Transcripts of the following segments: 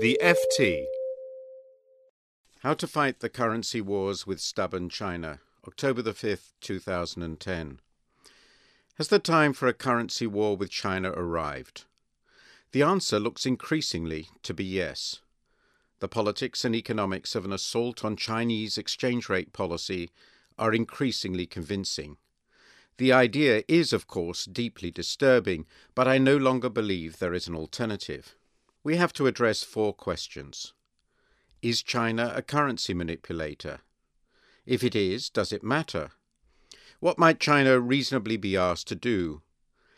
The FT. How to Fight the Currency Wars with Stubborn China, October the 5th, 2010. Has the time for a currency war with China arrived? The answer looks increasingly to be yes. The politics and economics of an assault on Chinese exchange rate policy are increasingly convincing. The idea is, of course, deeply disturbing, but I no longer believe there is an alternative we have to address four questions. Is China a currency manipulator? If it is, does it matter? What might China reasonably be asked to do?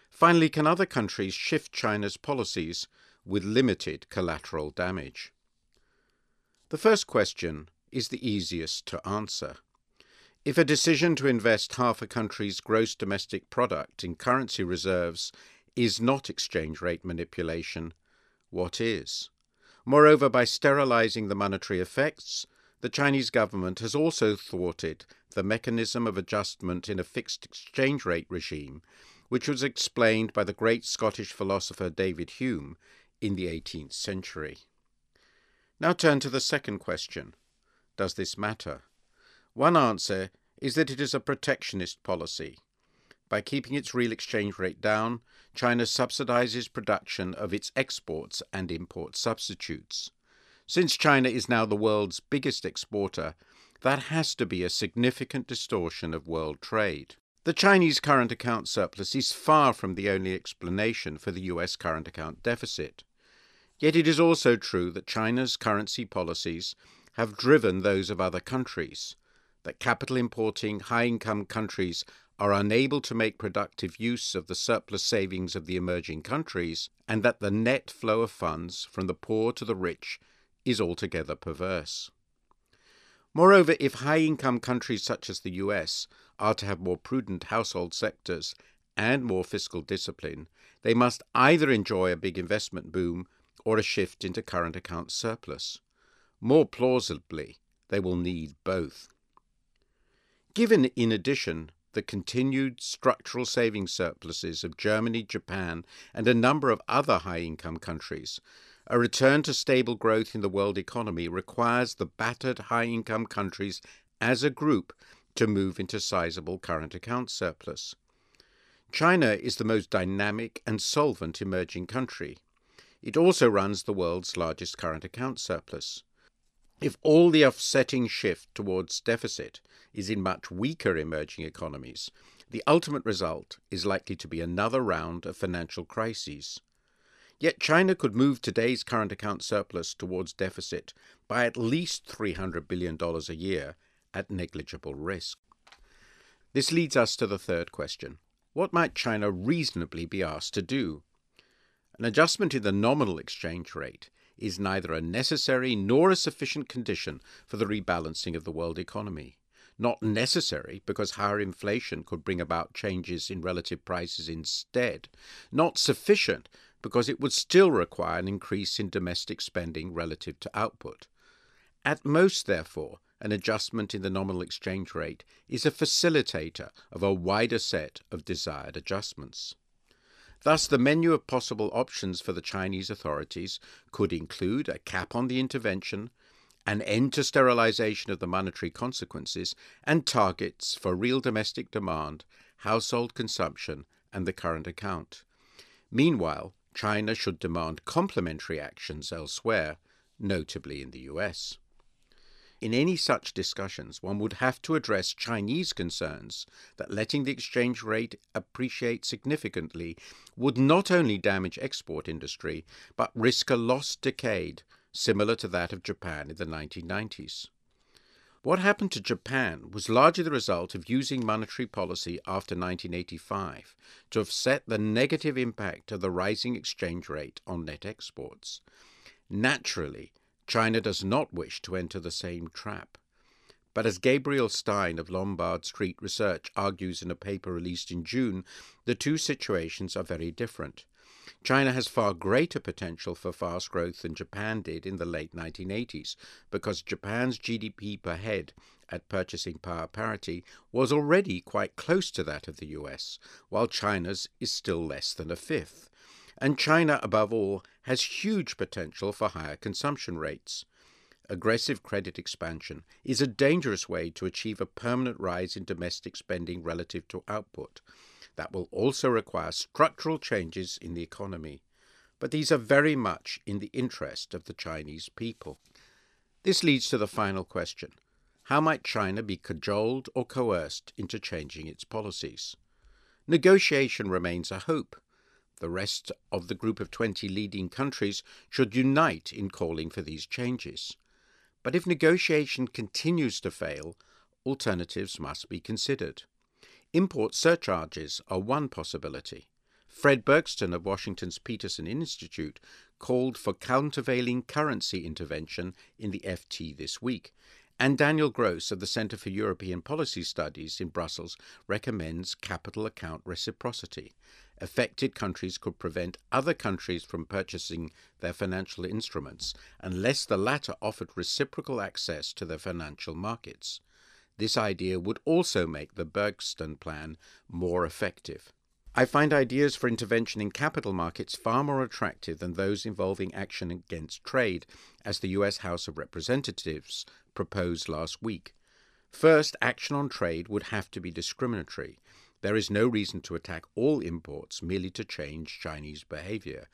Finally, can other countries shift China's policies with limited collateral damage? The first question is the easiest to answer. If a decision to invest half a country's gross domestic product in currency reserves is not exchange rate manipulation, what is. Moreover, by sterilizing the monetary effects, the Chinese government has also thwarted the mechanism of adjustment in a fixed exchange rate regime, which was explained by the great Scottish philosopher David Hume in the 18th century. Now turn to the second question Does this matter? One answer is that it is a protectionist policy. By keeping its real exchange rate down, China subsidizes production of its exports and import substitutes. Since China is now the world's biggest exporter, that has to be a significant distortion of world trade. The Chinese current account surplus is far from the only explanation for the US current account deficit. Yet it is also true that China's currency policies have driven those of other countries, that capital importing high income countries are unable to make productive use of the surplus savings of the emerging countries, and that the net flow of funds from the poor to the rich is altogether perverse. Moreover, if high income countries such as the US are to have more prudent household sectors and more fiscal discipline, they must either enjoy a big investment boom or a shift into current account surplus. More plausibly, they will need both. Given, in addition, the continued structural savings surpluses of Germany, Japan, and a number of other high income countries, a return to stable growth in the world economy requires the battered high income countries as a group to move into sizable current account surplus. China is the most dynamic and solvent emerging country. It also runs the world's largest current account surplus. If all the offsetting shift towards deficit is in much weaker emerging economies, the ultimate result is likely to be another round of financial crises. Yet China could move today's current account surplus towards deficit by at least $300 billion a year at negligible risk. This leads us to the third question What might China reasonably be asked to do? An adjustment in the nominal exchange rate is neither a necessary nor a sufficient condition for the rebalancing of the world economy. Not necessary because higher inflation could bring about changes in relative prices instead. Not sufficient because it would still require an increase in domestic spending relative to output. At most, therefore, an adjustment in the nominal exchange rate is a facilitator of a wider set of desired adjustments. Thus, the menu of possible options for the Chinese authorities could include a cap on the intervention, an end to sterilization of the monetary consequences, and targets for real domestic demand, household consumption, and the current account. Meanwhile, China should demand complementary actions elsewhere, notably in the US. In any such discussions, one would have to address Chinese concerns that letting the exchange rate appreciate significantly would not only damage export industry, but risk a lost decade similar to that of Japan in the 1990s. What happened to Japan was largely the result of using monetary policy after 1985 to offset the negative impact of the rising exchange rate on net exports. Naturally, China does not wish to enter the same trap. But as Gabriel Stein of Lombard Street Research argues in a paper released in June, the two situations are very different. China has far greater potential for fast growth than Japan did in the late 1980s because Japan's GDP per head at purchasing power parity was already quite close to that of the US, while China's is still less than a fifth. And China, above all, has huge potential for higher consumption rates. Aggressive credit expansion is a dangerous way to achieve a permanent rise in domestic spending relative to output. That will also require structural changes in the economy. But these are very much in the interest of the Chinese people. This leads to the final question How might China be cajoled or coerced into changing its policies? Negotiation remains a hope. The rest of the group of 20 leading countries should unite in calling for these changes. But if negotiation continues to fail, alternatives must be considered. Import surcharges are one possibility. Fred Bergsten of Washington's Peterson Institute called for countervailing currency intervention in the FT this week, and Daniel Gros of the Centre for European Policy Studies in Brussels recommends capital account reciprocity. Affected countries could prevent other countries from purchasing their financial instruments unless the latter offered reciprocal access to their financial markets. This idea would also make the Bergsten plan more effective. I find ideas for intervention in capital markets far more attractive than those involving action against trade, as the US House of Representatives proposed last week. First, action on trade would have to be discriminatory. There is no reason to attack all imports merely to change Chinese behavior.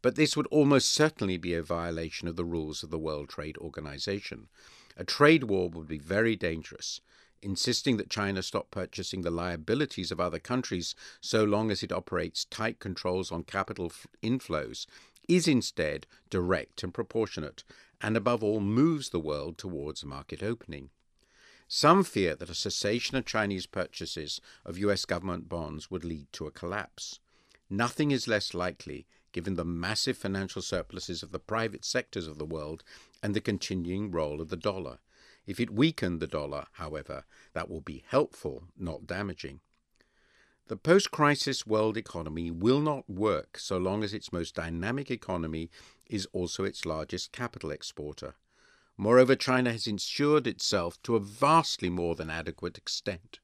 But this would almost certainly be a violation of the rules of the World Trade Organization. A trade war would be very dangerous. Insisting that China stop purchasing the liabilities of other countries so long as it operates tight controls on capital inflows is instead direct and proportionate, and above all moves the world towards market opening. Some fear that a cessation of Chinese purchases of US government bonds would lead to a collapse. Nothing is less likely given the massive financial surpluses of the private sectors of the world and the continuing role of the dollar. If it weakened the dollar, however, that will be helpful, not damaging. The post crisis world economy will not work so long as its most dynamic economy is also its largest capital exporter. Moreover, China has insured itself to a vastly more than adequate extent.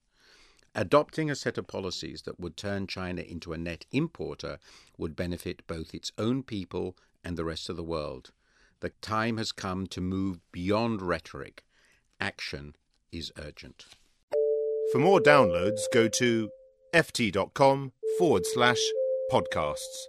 Adopting a set of policies that would turn China into a net importer would benefit both its own people and the rest of the world. The time has come to move beyond rhetoric. Action is urgent. For more downloads, go to ft.com forward slash podcasts.